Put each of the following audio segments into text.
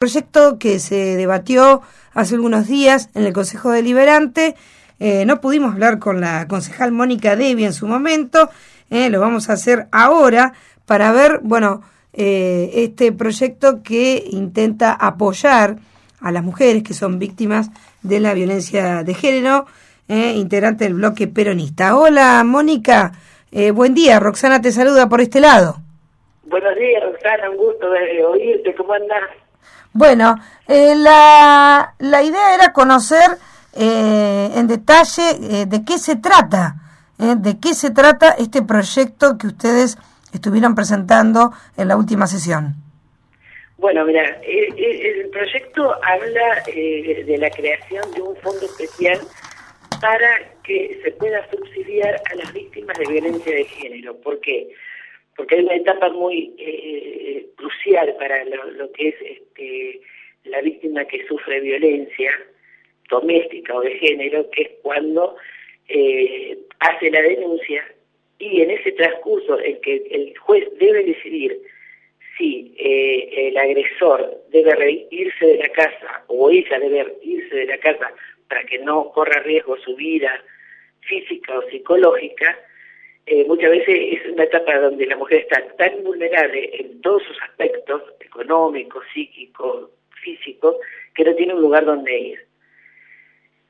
proyecto que se debatió hace algunos días en el Consejo Deliberante. Eh, no pudimos hablar con la concejal Mónica Devi en su momento, eh, lo vamos a hacer ahora para ver, bueno, eh, este proyecto que intenta apoyar a las mujeres que son víctimas de la violencia de género, integrante del bloque peronista. Hola, Mónica, buen día, Roxana te saluda por este lado. Buenos días, Roxana, un gusto de oírte, ¿cómo andás? Bueno, eh, la, la, idea era conocer eh, en detalle eh, de qué se trata, de qué se trata este proyecto que ustedes estuvieron presentando en la última sesión. Bueno, mira, el, proyecto habla de la creación de un fondo especial para que se pueda subsidiar a las víctimas de violencia de género. ¿Por qué? Hay una etapa muy crucial para lo, que es este, la víctima que sufre violencia doméstica o de género, que es cuando eh, hace la denuncia y en ese transcurso el que el juez debe decidir si eh, el agresor debe irse de la casa o ella debe irse de la casa para que no corra riesgo su vida física o psicológica, eh, muchas veces es una etapa donde la mujer está tan vulnerable en todos sus aspectos, económico, psíquico, físico, que no tiene un lugar donde ir.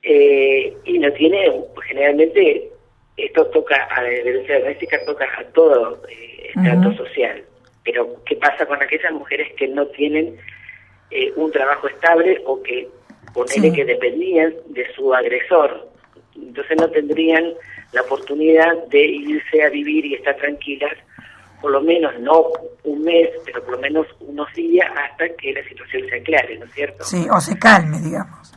Eh, y no tiene, pues, generalmente, esto toca a la violencia doméstica, toca a todo eh, estrato social. Pero, ¿qué pasa con aquellas mujeres que no tienen eh, un trabajo estable o que, ponele que dependían de su agresor? Entonces no tendrían la oportunidad de irse a vivir y estar tranquilas, por lo menos no un mes, pero por lo menos unos días hasta que la situación se aclare, ¿no es cierto? Sí, o se calme, digamos.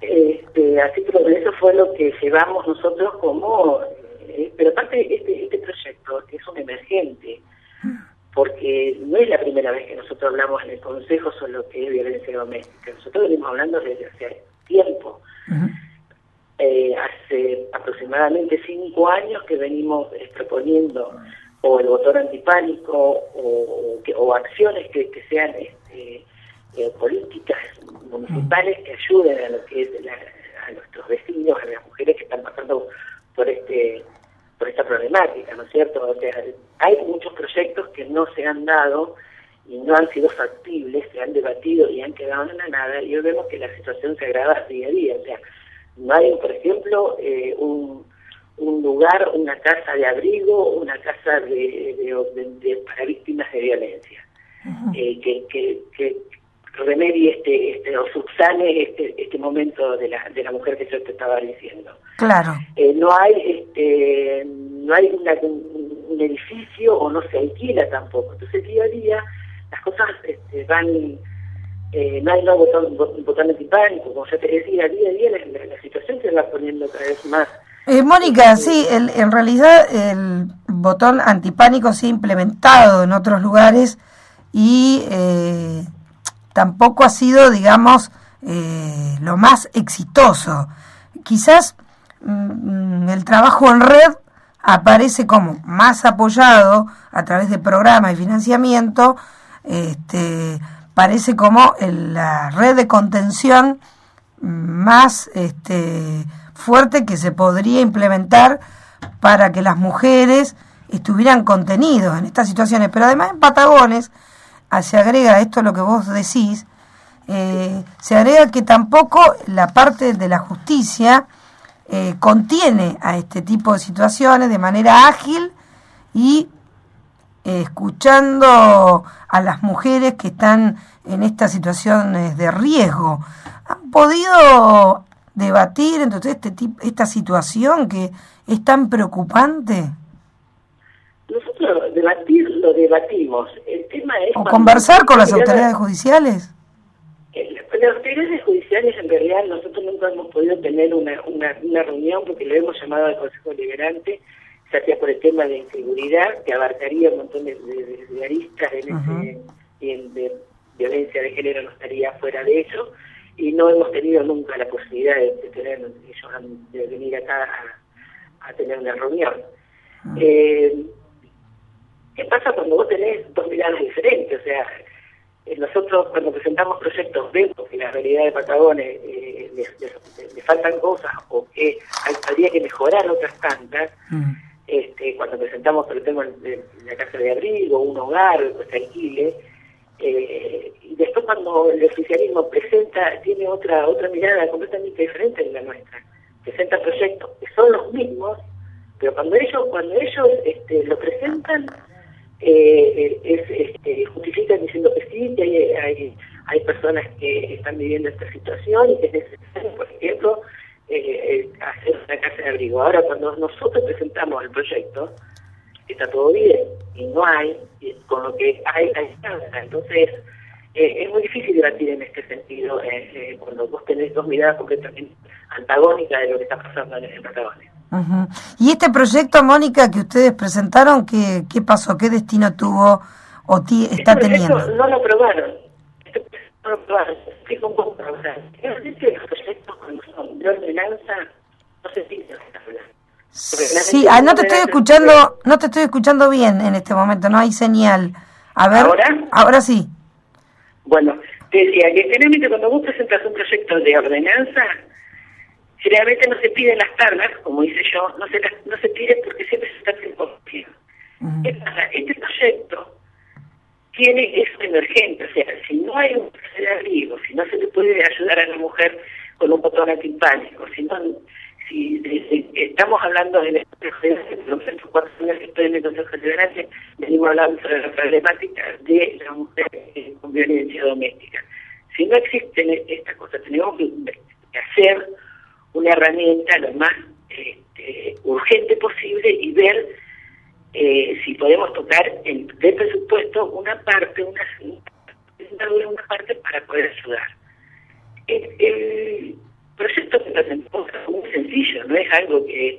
Este, así que eso fue lo que llevamos nosotros como, eh, pero aparte este, este proyecto es un emergente, porque no es la primera vez que nosotros hablamos en el Consejo sobre lo que es violencia doméstica, nosotros venimos hablando desde hace tiempo. Eh, hace aproximadamente cinco años que venimos proponiendo o el botón antipánico o, o, acciones que, sean este, eh, políticas municipales que ayuden a lo que a nuestros vecinos, a las mujeres que están pasando por este por esta problemática, ¿no es cierto? O sea, hay muchos proyectos que no se han dado y no han sido factibles, se han debatido y han quedado en la nada, y hoy vemos que la situación se agrava día a día. O sea, no hay, por ejemplo, eh, un, un, lugar, una casa de abrigo, una casa de, para víctimas de violencia, eh, que, que, que, remedie este, este o subsane este, este momento de la, de la mujer que yo te estaba diciendo. Claro. Eh, no hay este no hay un, edificio o no se alquila tampoco. Entonces día a día las cosas este, van eh, nuevo botón, botón antipánico, como ya te decía, día a día la, situación se va poniendo cada vez más. Eh, Mónica, sí, el, en realidad el botón antipánico se ha implementado en otros lugares y eh, tampoco ha sido, digamos, eh, lo más exitoso. Quizás mm, el trabajo en red aparece como más apoyado a través de programas y financiamiento, este, parece como la red de contención más este, fuerte que se podría implementar para que las mujeres estuvieran contenidos en estas situaciones. Pero además en Patagones se agrega esto lo que vos decís, eh, se agrega que tampoco la parte de la justicia eh, contiene a este tipo de situaciones de manera ágil y escuchando a las mujeres que están en estas situaciones de riesgo. ¿Han podido debatir entonces este esta situación que es tan preocupante? Nosotros debatir lo debatimos. El tema es o conversar con las autoridades judiciales. Las autoridades judiciales en realidad nosotros nunca hemos podido tener una, una, una reunión porque lo hemos llamado al Consejo Liberante ya sea por el tema de inseguridad, que abarcaría un montón de, aristas en ese, y el de violencia de género no estaría fuera de eso, y no hemos tenido nunca la posibilidad de, tener, de venir acá a, tener una reunión. Eh, ¿Qué pasa cuando vos tenés dos miradas diferentes? O sea, eh, nosotros cuando presentamos proyectos vemos que la realidad de Patagones eh, le, faltan cosas o que habría que mejorar otras tantas, mm. Este, cuando presentamos por ejemplo la casa de abrigo, un hogar, pues alquile, eh, y después cuando el oficialismo presenta, tiene otra otra mirada completamente diferente de la nuestra, presenta proyectos que son los mismos, pero cuando ellos cuando ellos este, lo presentan eh, es, este, justifican diciendo que sí, que hay, hay, personas que están viviendo esta situación y que es necesario, por ejemplo, eh, eh, hacer una casa de abrigo. Ahora, cuando nosotros presentamos el proyecto, está todo bien y no hay, con lo que hay, hay Entonces, eh, es muy difícil debatir en este sentido cuando vos tenés dos miradas completamente antagónicas de lo que está pasando en el Patagonia. ¿Y este proyecto, Mónica, que ustedes presentaron, qué, qué pasó? ¿Qué destino tuvo o está este teniendo? No lo aprobaron. Este no lo aprobaron. Explico un poco. O sea, realmente los proyectos cuando son de ordenanza no se tienen que hablar. Sí, ah, no te estoy escuchando, no te estoy escuchando bien en este momento, no hay señal. A ver, ¿Ahora? Ahora sí. Bueno, te decía que generalmente cuando vos presentas un proyecto de ordenanza, Generalmente no se piden las tablas, como hice yo, no se, no se pide porque siempre se está sin ¿Qué pasa? Este proyecto tiene eso emergente, o sea, si no hay un de abrigo, si no se le puede ayudar a la mujer con un botón antipánico, si no, si, estamos hablando en el cuatro años que estoy en el Consejo Federal, venimos hablando sobre la problemática de la mujer con violencia doméstica. Si no existen estas cosas, tenemos que hacer una herramienta lo más este, urgente posible y ver eh, si podemos tocar en, del presupuesto una parte, una, una parte para poder ayudar. El, proyecto que presentó es muy sencillo, no es algo que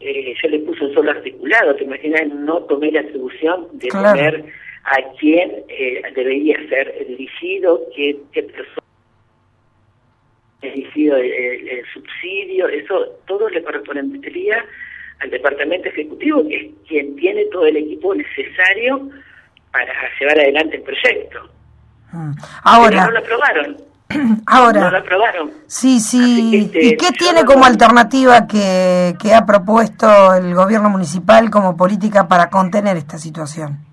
eh, yo le puse un solo articulado, te imaginas, no tomé la atribución de poner a quién eh, debería ser dirigido, qué, qué persona el, el, subsidio, eso todo le correspondería al departamento ejecutivo, que es quien tiene todo el equipo necesario para llevar adelante el proyecto. Mm. Ahora. no lo aprobaron. Ahora. No lo aprobaron. Sí, sí. Este, ¿Y qué tiene como alternativa que, que ha propuesto el gobierno municipal como política para contener esta situación?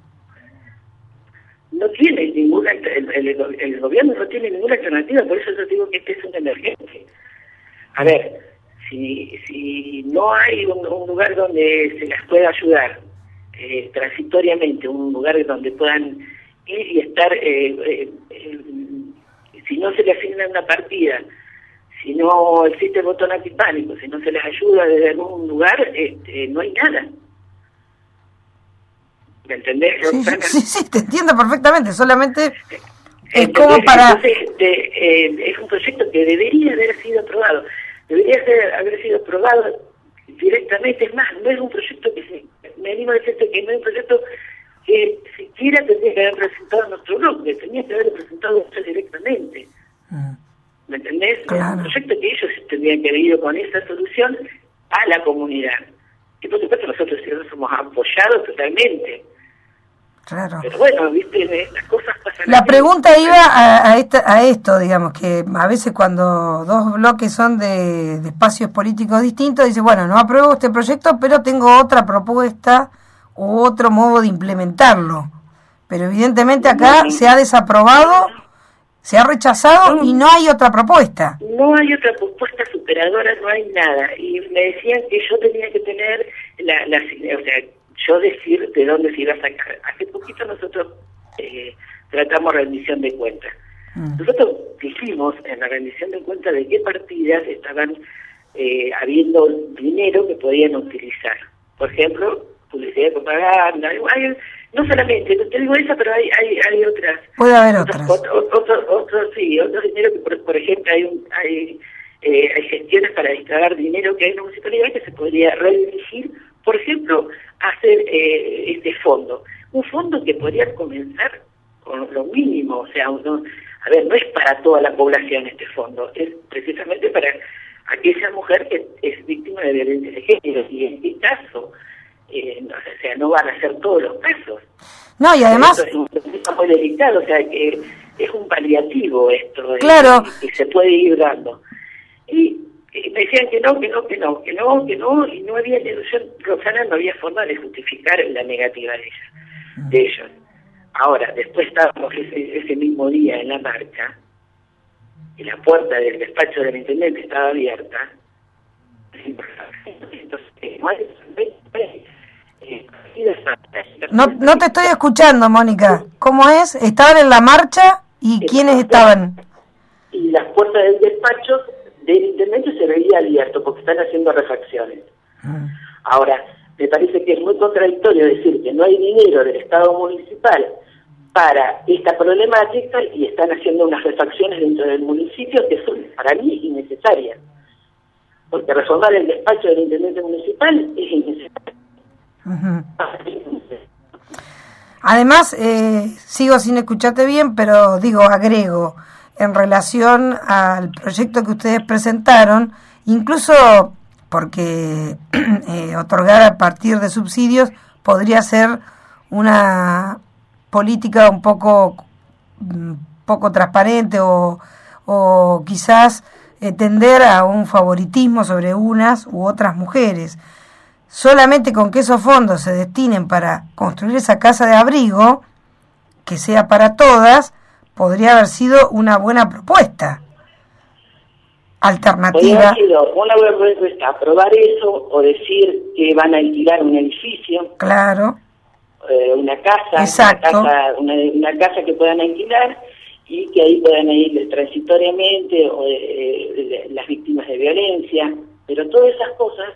no tiene ninguna, el, gobierno no tiene ninguna alternativa, por eso yo digo que este es un emergencia. A ver, si, si no hay un, lugar donde se las pueda ayudar eh, transitoriamente, un lugar donde puedan ir y estar, eh, eh, si no se le asigna una partida, si no existe el botón antipánico, si no se les ayuda desde algún lugar, este, no hay nada. ¿Me entendés? Sí, sí, te entiendo perfectamente, solamente es como para... Eh, es un proyecto que debería haber sido aprobado, debería ser, haber sido aprobado directamente, es más, no es un proyecto que se, me animo a decirte que no es un proyecto que siquiera tendría que haber presentado nuestro grupo, que tenía que haber presentado directamente. Mm. ¿Me entendés? Es un proyecto que ellos tendrían que haber ido con esa solución a la comunidad. Y por supuesto nosotros somos apoyados totalmente. Claro. Pero bueno, viste, las cosas pasan. La pregunta iba a, a, esto, digamos, que a veces cuando dos bloques son de, espacios políticos distintos, dice, bueno, no apruebo este proyecto, pero tengo otra propuesta u otro modo de implementarlo. Pero evidentemente acá se ha desaprobado, se ha rechazado y no hay otra propuesta. No hay otra propuesta superadora, no hay nada. Y me decían que yo tenía que tener la, la o sea, yo decir de dónde se iba a sacar. Hace poquito nosotros eh, tratamos rendición de cuentas. Mm. Nosotros dijimos en la rendición de cuentas de qué partidas estaban eh, habiendo dinero que podían utilizar. Por ejemplo, publicidad de propaganda, no solamente, te digo esa, pero hay, hay, hay otras. Puede haber otras. Otros, sí, otros dinero que, por, ejemplo, hay, hay, eh, hay gestiones para distraer dinero que hay en la municipalidad que se podría redirigir por ejemplo, hacer eh, este fondo. Un fondo que podría comenzar con lo mínimo, o sea, uno, a ver, no es para toda la población este fondo, es precisamente para aquella mujer que es víctima de violencia de género, y en este caso, eh, no, o sea, no van a ser todos los casos. No, y además... es un muy delicado, o sea, que es un paliativo esto, claro. que se puede ir dando. Y, me decían que no, que no, que no, que no, que no, y no había, yo, Roxana no había forma de justificar la negativa de ella, de ellos. Ahora, después estábamos ese, ese mismo día en la marcha, y la puerta del despacho del intendente estaba abierta. No, no te estoy escuchando, Mónica. ¿Cómo es? ¿Estaban en la marcha y quiénes estaban? Y las puertas del despacho del intendente se veía abierto porque están haciendo refacciones. Ah. Ahora, me parece que es muy contradictorio decir que no hay dinero del Estado municipal para esta problemática y están haciendo unas refacciones dentro del municipio que son para mí innecesarias. Porque reformar el despacho del intendente municipal es innecesario. Además, eh, sigo sin escucharte bien, pero digo, agrego, en relación al proyecto que ustedes presentaron, incluso porque eh, otorgar a partir de subsidios podría ser una política un poco, mm, poco transparente o, o quizás eh, tender a un favoritismo sobre unas u otras mujeres. Solamente con que esos fondos se destinen para construir esa casa de abrigo, que sea para todas, podría haber sido una buena propuesta. Alternativa. una buena propuesta, aprobar eso o decir que van a alquilar un edificio. Claro eh, una casa, Una, casa, que puedan alquilar y que ahí puedan ir transitoriamente o, eh, las víctimas de violencia, pero todas esas cosas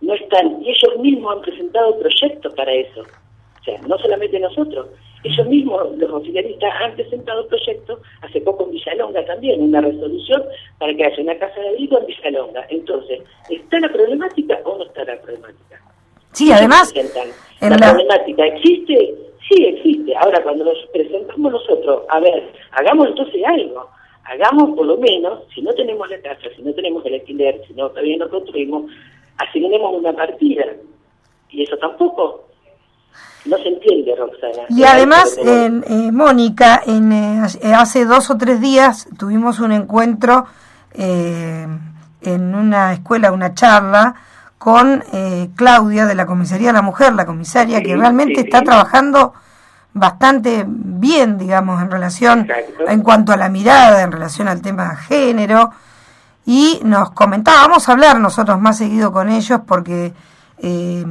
no están, y ellos mismos han presentado proyectos para eso. O sea, no solamente nosotros, ellos mismos, los oficialistas, han presentado proyectos, hace poco en Villalonga también, una resolución para que haya una casa de abrigo en Villalonga. Entonces, ¿está la problemática o no está la problemática? Sí, además... la, problemática existe, sí existe. Ahora, cuando nos presentamos nosotros, a ver, hagamos entonces algo. Hagamos por lo menos, si no tenemos la casa, si no tenemos el alquiler, si no todavía no construimos, asignemos una partida. Y eso tampoco no se entiende, Roxana. Y además, eh, Mónica, en, eh, hace dos o tres días tuvimos un encuentro eh, en una escuela, una charla, con eh, Claudia de la Comisaría de la Mujer, la comisaria que realmente está trabajando bastante bien, digamos, en relación, en cuanto a la mirada, en relación al tema de género. Y nos comentaba, vamos a hablar nosotros más seguido con ellos porque eh,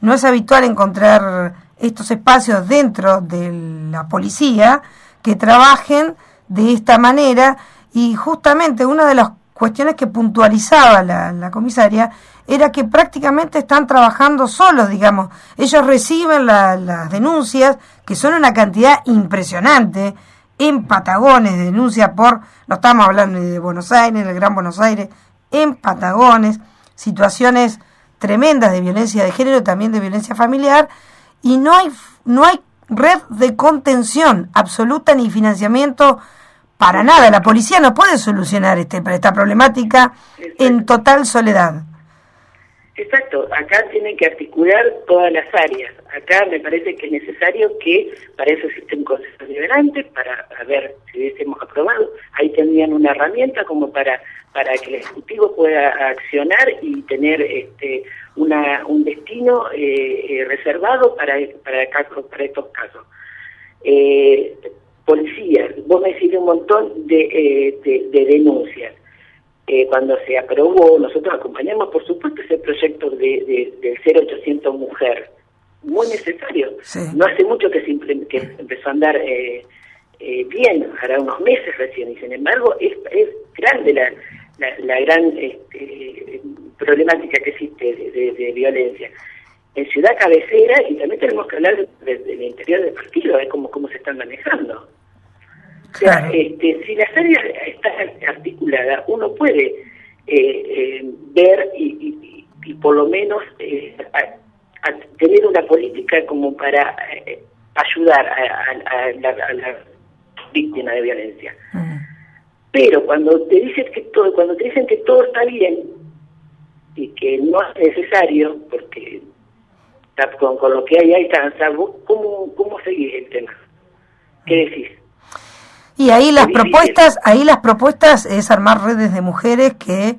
no es habitual encontrar estos espacios dentro de la policía que trabajen de esta manera y justamente una de las cuestiones que puntualizaba la, la comisaria era que prácticamente están trabajando solos, digamos. Ellos reciben las denuncias, que son una cantidad impresionante, en Patagones, denuncias por, no estamos hablando de Buenos Aires, del Gran Buenos Aires, en Patagones, situaciones tremendas de violencia de género, también de violencia familiar, y no hay, no hay red de contención absoluta ni financiamiento para nada. La policía no puede solucionar este, esta problemática en total soledad. Exacto, acá tienen que articular todas las áreas. Acá me parece que es necesario que, para eso existe un consejo liberante, para ver si hubiésemos aprobado, ahí tendrían una herramienta como para para que el Ejecutivo pueda accionar y tener este, una, un destino eh, eh, reservado para, para, para estos casos. Eh, policía, vos me decís un montón de, de denuncias. Cuando se aprobó, nosotros acompañamos, por supuesto, ese proyecto de, del 0800 Mujer, muy necesario. No hace mucho que, se que empezó a andar eh, eh, bien, hará unos meses recién, y sin embargo es, es grande la, la, gran este, problemática que existe de, violencia. En Ciudad Cabecera, y también tenemos que hablar del interior del partido, de cómo, cómo se están manejando. Este, si las áreas están articuladas, uno puede eh, eh, ver y, por lo menos eh, tener una política como para ayudar a, la, víctima de violencia. Mm. Pero cuando te dicen que todo, cuando te dicen que todo está bien y que no es necesario, porque con, con lo que hay ahí está, ¿cómo, ¿cómo seguís el tema? ¿Qué decís? Y ahí las propuestas, ahí las propuestas es armar redes de mujeres que, eh,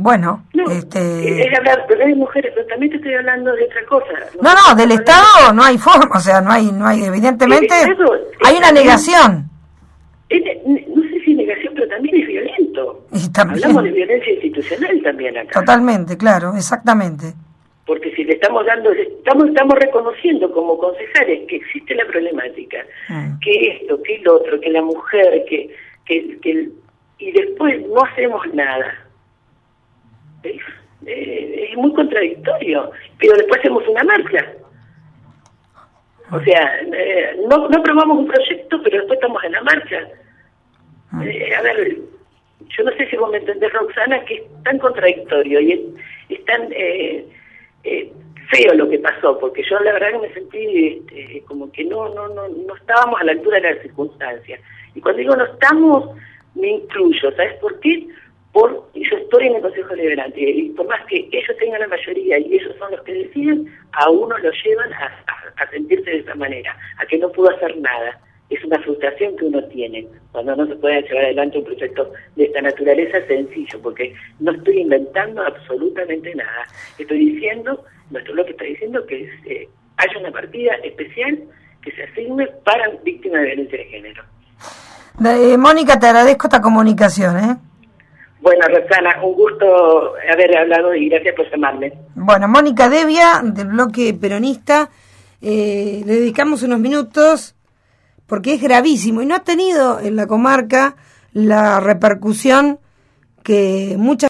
bueno, no, este... es hablar de redes de mujeres, pero también te estoy hablando de otra cosa. No, no, del Estado no hay forma, o sea, no hay, no hay, evidentemente, hay una negación. no sé si negación, pero también es violento. Y también, Hablamos de violencia institucional también acá. Totalmente, claro, exactamente porque si le estamos dando, estamos, estamos reconociendo como concejales que existe la problemática, mm. que esto, que el otro, que la mujer, que, que, que y después no hacemos nada. Es, eh, es muy contradictorio, pero después hacemos una marcha. O sea, eh, no, no aprobamos un proyecto, pero después estamos en la marcha. Mm. Eh, a ver, yo no sé si vos me entendés, Roxana, que es tan contradictorio y es, es tan... Eh, eh, feo lo que pasó, porque yo la verdad que me sentí este, como que no, no, no, no estábamos a la altura de las circunstancias. Y cuando digo no estamos, me incluyo, ¿sabes por qué? Por, yo estoy en el Consejo Liberante y por más que ellos tengan la mayoría y ellos son los que deciden, a uno lo llevan a sentirse de esa manera, a que no pudo hacer nada es una frustración que uno tiene cuando no se puede llevar adelante un proyecto de esta naturaleza sencillo, porque no estoy inventando absolutamente nada. Estoy diciendo, nuestro bloque está diciendo que eh, haya una partida especial que se asigne para víctimas de violencia de género. Eh, Mónica, te agradezco esta comunicación. ¿eh? Bueno, Roxana, un gusto haber hablado y gracias por llamarme. Bueno, Mónica Devia, del bloque peronista, eh, le dedicamos unos minutos porque es gravísimo y no ha tenido en la comarca la repercusión que muchas